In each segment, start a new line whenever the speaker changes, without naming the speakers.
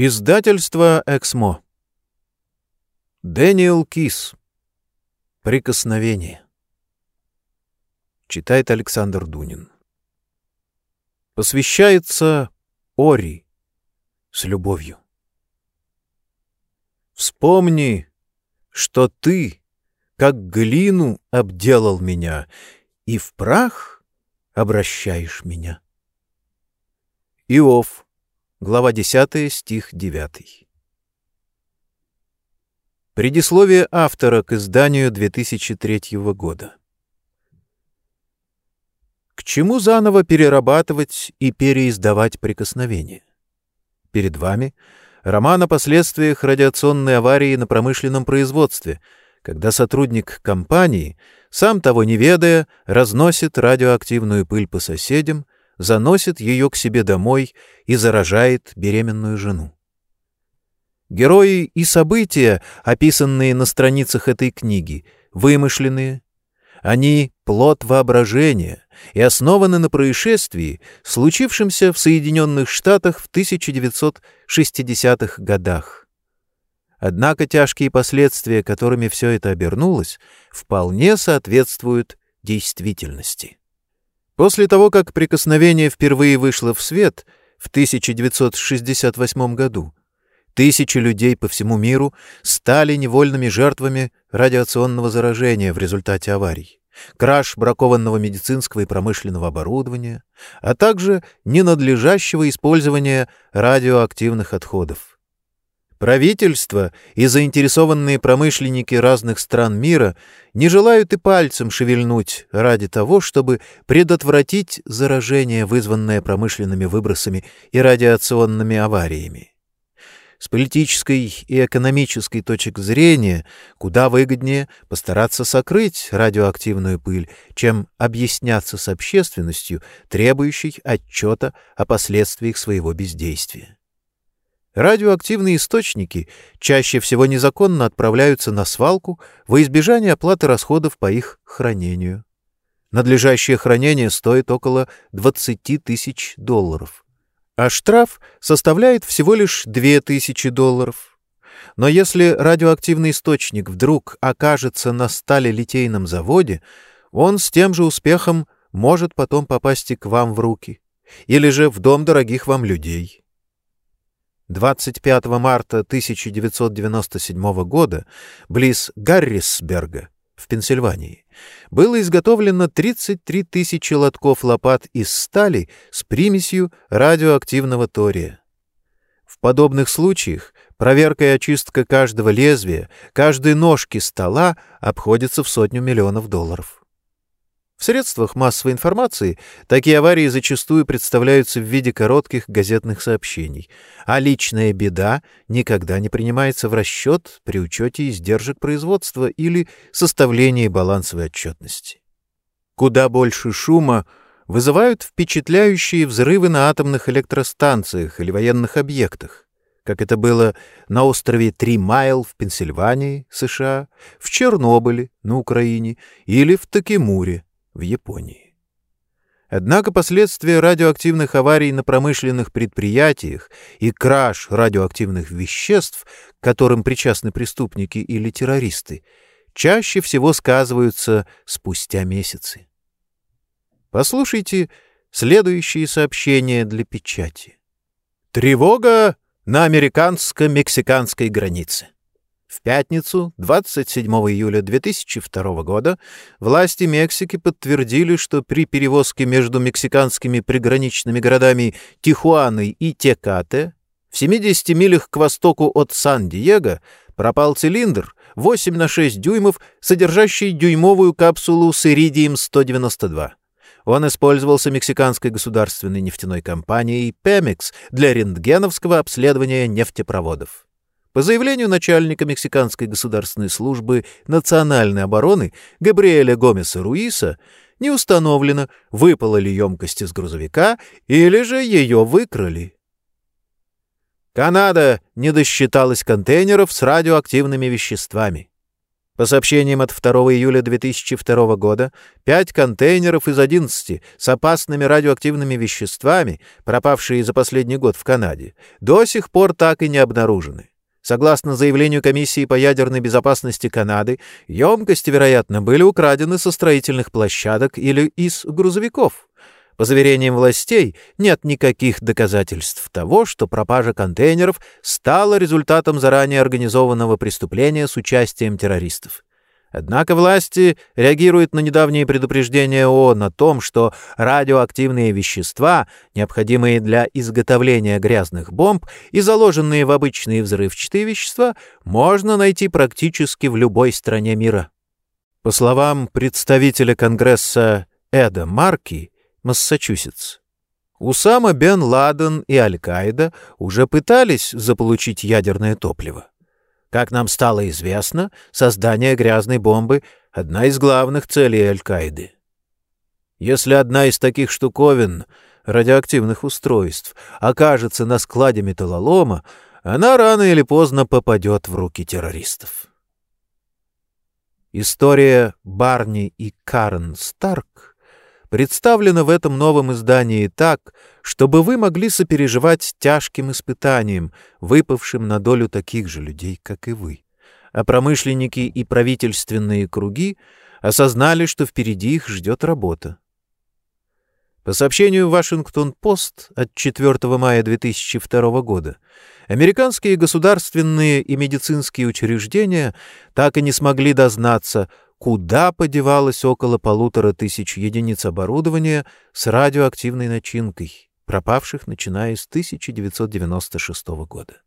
Издательство «Эксмо». Дэниел Кис. Прикосновение. Читает Александр Дунин. Посвящается Ори с любовью. Вспомни, что ты, как глину, обделал меня, и в прах обращаешь меня. Иов. Глава 10, стих 9. Предисловие автора к изданию 2003 года. К чему заново перерабатывать и переиздавать прикосновение? Перед вами роман о последствиях радиационной аварии на промышленном производстве, когда сотрудник компании, сам того не ведая, разносит радиоактивную пыль по соседям, заносит ее к себе домой и заражает беременную жену. Герои и события, описанные на страницах этой книги, вымышленные. Они — плод воображения и основаны на происшествии, случившемся в Соединенных Штатах в 1960-х годах. Однако тяжкие последствия, которыми все это обернулось, вполне соответствуют действительности. После того, как «Прикосновение» впервые вышло в свет в 1968 году, тысячи людей по всему миру стали невольными жертвами радиационного заражения в результате аварий, краж бракованного медицинского и промышленного оборудования, а также ненадлежащего использования радиоактивных отходов. Правительства и заинтересованные промышленники разных стран мира не желают и пальцем шевельнуть ради того, чтобы предотвратить заражение, вызванное промышленными выбросами и радиационными авариями. С политической и экономической точек зрения куда выгоднее постараться сокрыть радиоактивную пыль, чем объясняться с общественностью, требующей отчета о последствиях своего бездействия. Радиоактивные источники чаще всего незаконно отправляются на свалку во избежание оплаты расходов по их хранению. Надлежащее хранение стоит около 20 тысяч долларов, а штраф составляет всего лишь 2 тысячи долларов. Но если радиоактивный источник вдруг окажется на сталелитейном заводе, он с тем же успехом может потом попасть и к вам в руки, или же в дом дорогих вам людей. 25 марта 1997 года близ Гаррисберга в Пенсильвании было изготовлено 33 тысячи лотков лопат из стали с примесью радиоактивного тория. В подобных случаях проверка и очистка каждого лезвия, каждой ножки стола обходится в сотню миллионов долларов. В средствах массовой информации такие аварии зачастую представляются в виде коротких газетных сообщений, а личная беда никогда не принимается в расчет при учете издержек производства или составлении балансовой отчетности. Куда больше шума вызывают впечатляющие взрывы на атомных электростанциях или военных объектах, как это было на острове Три Майл в Пенсильвании, США, в Чернобыле на Украине или в Такемуре, в Японии. Однако последствия радиоактивных аварий на промышленных предприятиях и краж радиоактивных веществ, к которым причастны преступники или террористы, чаще всего сказываются спустя месяцы. Послушайте следующие сообщения для печати. Тревога на американско-мексиканской границе. В пятницу, 27 июля 2002 года, власти Мексики подтвердили, что при перевозке между мексиканскими приграничными городами Тихуаной и Текате в 70 милях к востоку от Сан-Диего пропал цилиндр 8 на 6 дюймов, содержащий дюймовую капсулу с иридием-192. Он использовался мексиканской государственной нефтяной компанией Pemex для рентгеновского обследования нефтепроводов. По заявлению начальника мексиканской государственной службы национальной обороны Габриэля Гомеса Руиса, не установлено, выпала ли емкость из грузовика или же ее выкрали. Канада не досчиталась контейнеров с радиоактивными веществами. По сообщениям от 2 июля 2002 года, пять контейнеров из 11 с опасными радиоактивными веществами, пропавшие за последний год в Канаде, до сих пор так и не обнаружены. Согласно заявлению Комиссии по ядерной безопасности Канады, емкости, вероятно, были украдены со строительных площадок или из грузовиков. По заверениям властей, нет никаких доказательств того, что пропажа контейнеров стала результатом заранее организованного преступления с участием террористов. Однако власти реагируют на недавние предупреждения ООН о том, что радиоактивные вещества, необходимые для изготовления грязных бомб и заложенные в обычные взрывчатые вещества, можно найти практически в любой стране мира. По словам представителя Конгресса Эда Марки, Массачусетс. Усама бен Ладен и Аль-Каида уже пытались заполучить ядерное топливо. Как нам стало известно, создание грязной бомбы — одна из главных целей Аль-Каиды. Если одна из таких штуковин, радиоактивных устройств, окажется на складе металлолома, она рано или поздно попадет в руки террористов. История Барни и Карен Старк представлена в этом новом издании так, чтобы вы могли сопереживать тяжким испытаниям, выпавшим на долю таких же людей, как и вы. А промышленники и правительственные круги осознали, что впереди их ждет работа. По сообщению «Вашингтон-Пост» от 4 мая 2002 года, американские государственные и медицинские учреждения так и не смогли дознаться, куда подевалось около полутора тысяч единиц оборудования с радиоактивной начинкой, пропавших начиная с 1996 года.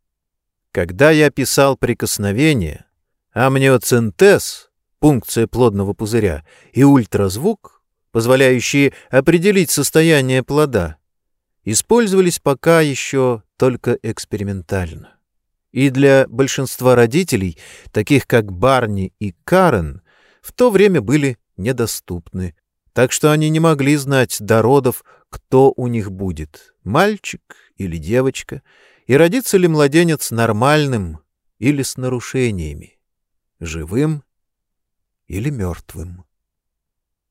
Когда я писал прикосновение, амниоцентез, пункция плодного пузыря, и ультразвук, позволяющие определить состояние плода, использовались пока еще только экспериментально. И для большинства родителей, таких как Барни и Карен, в то время были недоступны, так что они не могли знать до родов, кто у них будет, мальчик или девочка, и родится ли младенец нормальным или с нарушениями, живым или мертвым.